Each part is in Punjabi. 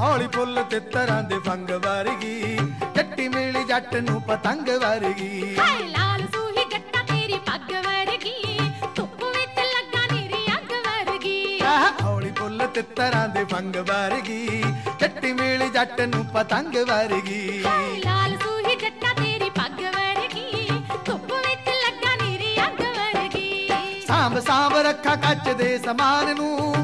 ਹੌਲੀ ਫੁੱਲ ਤਿੱਤਰਾਂ ਦੇ ਫੰਗ ਵਰਗੀ ਜੱਟੀ ਮੇਲੀ ਜੱਟ ਨੂੰ ਪਤੰਗ ਵਰਗੀ। ਹਾਏ ਲਾਲ ਸੂਹੀ ਜੱਟਾ ਤੇਰੀ ਪੱਗ ਵਰਗੀ ਧੁੱਪ ਵਿੱਚ ਲੱਗਾ ਨੀਰੀ ਅੱਗ ਵਰਗੀ। ਆਹ ਹੌਲੀ ਫੁੱਲ ਤਿੱਤਰਾਂ ਦੇ ਫੰਗ ਵਰਗੀ ਜੱਟੀ ਮੇਲੀ ਜੱਟ ਨੂੰ ਪਤੰਗ ਵਰਗੀ। ਹਾਏ ਲਾਲ ਸੂਹੀ ਜੱਟਾ ਤੇਰੀ ਪੱਗ ਵਰਗੀ ਧੁੱਪ ਵਿੱਚ ਲੱਗਾ ਨੀਰੀ ਅੱਗ ਵਰਗੀ। ਸਾਂਭ ਸਾਂਭ ਰੱਖਾ ਕੱਚ ਦੇ ਸਮਾਨ ਨੂੰ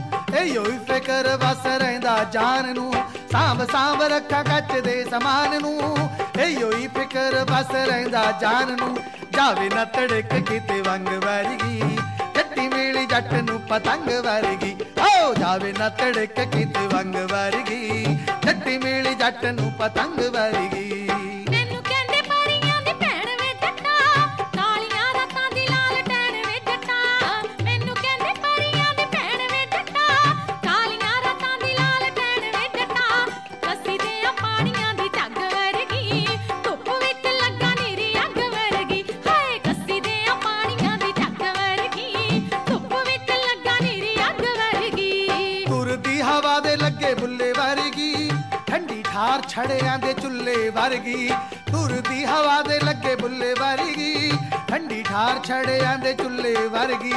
ਇਹੋ ਹੀ ਫਿਕਰ ਵਸ ਰਹਿੰਦਾ ਜਾਨ ਨੂੰ। ਸਾਂਭ ਸਾਂਭ ਰੱਖਾ ਕੱਚ ਦੇ ਸਮਾਨ ਨੂੰ। ਇਹੋ ਹੀ ਫਿਕਰ ਵਸ ਰਹਿੰਦਾ ਜਾਨ ਨੂੰ। ਜਾਵੇ ਨਾ ਤੜਕ ਕਿਤੇ ਵੰਗ ਵਰਗੀ। ਜੱਟੀ ਮੇਲੀ ਜੱਟ ਨੂੰ ਪਤੰਗ ਵਰਗੀ। ਓ, ਜਾਵੇ ਨਾ ਤੜਕ ਕਿਤੇ ਵੰਗ ਵਰਗੀ। ਜੱਟੀ ਮੇਲੀ ਜੱਟ ਨੂੰ ਪਤੰਗ ਵਰਗੀ। ਠੰਡੀ ਛੜਿਆਂ ਦੇ ਚੁੱਲੇ ਵਰਗੀ, ਤੁਰਦੀ ਹਵਾ ਦੇ ਲੱਗੇ ਬੁੱਲੇ ਵਰਗੀ, ਠੰਡੀ ਠਾਰ ਛੜਿਆਂ ਦੇ ਚੁੱਲੇ ਵਰਗੀ,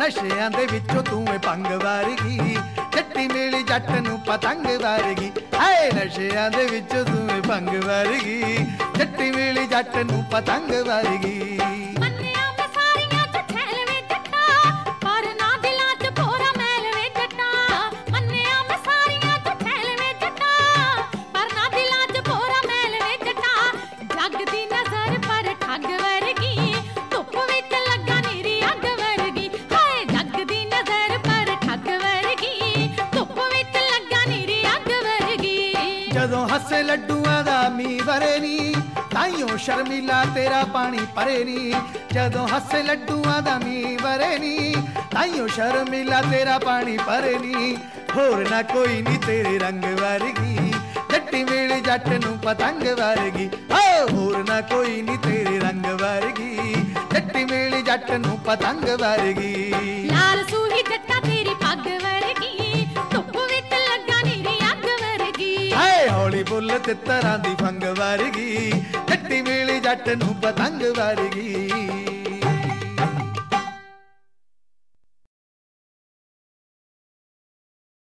ਨਸ਼ਿਆਂ ਦੇ ਵਿੱਚੋਂ ਤੂੰ ਏ ਭੰਗ ਵਰਗੀ ਜੱਟੀ ਮੇਲੀ ਜੱਟ ਨੂੰ ਪਤੰਗ ਵਰਗੀ, ਹਾਏ ਨਸ਼ਿਆਂ ਦੇ ਵਿੱਚੋਂ ਤੂੰ ਏ ਭੰਗ ਵਰਗੀ ਜੱਟੀ ਮੇਲੀ ਜੱਟ ਨੂੰ ਪਤੰਗ ਵਰਗੀ। ਜਦੋਂ ਹੱਸੇ ਲੱਡੂਆਂ ਦਾ ਮੀ ਵਰੇ ਨੀ, ਤਾਈਓ ਸ਼ਰਮੀਲਾ ਤੇਰਾ ਪਾਣੀ ਭਰੇ ਨੀ। ਜਦੋਂ ਹੱਸੇ ਲੱਡੂਆਂ ਦਾ ਮੀ ਵਰੇ ਨੀ, ਤਾਈਓ ਸ਼ਰਮੀਲਾ ਤੇਰਾ ਪਾਣੀ ਭਰੇ ਨੀ। ਹੋਰ ਨਾ ਕੋਈ ਨੀ ਤੇਰੇ ਰੰਗ ਵਰਗੀ, ਜੱਟੀ ਵੇਲੇ ਜੱਟ ਨੂੰ ਪਤੰਗ ਵਰਗੀ। ਓ, ਹੋਰ ਨਾ ਕੋਈ ਨੀ ਤੇਰੇ ਰੰਗ ਵਰਗੀ, ਜੱਟੀ ਵੇਲੇ ਜੱਟ ਨੂੰ ਪਤੰਗ ਵਰਗੀ। ਲਾਲ ਸੂਹੀ ਜੱਟਾ ਤੇਰੀ ਪੱਗ ਹੌਲੀ ਬੁੱਲ ਤਿੱਤਰਾਂ ਦੀ ਫੰਗ ਵਰਗੀ ਜੱਟੀ ਵੇਲੇ ਜੱਟ ਨੂੰ ਪਤੰਗ ਵਰਗੀ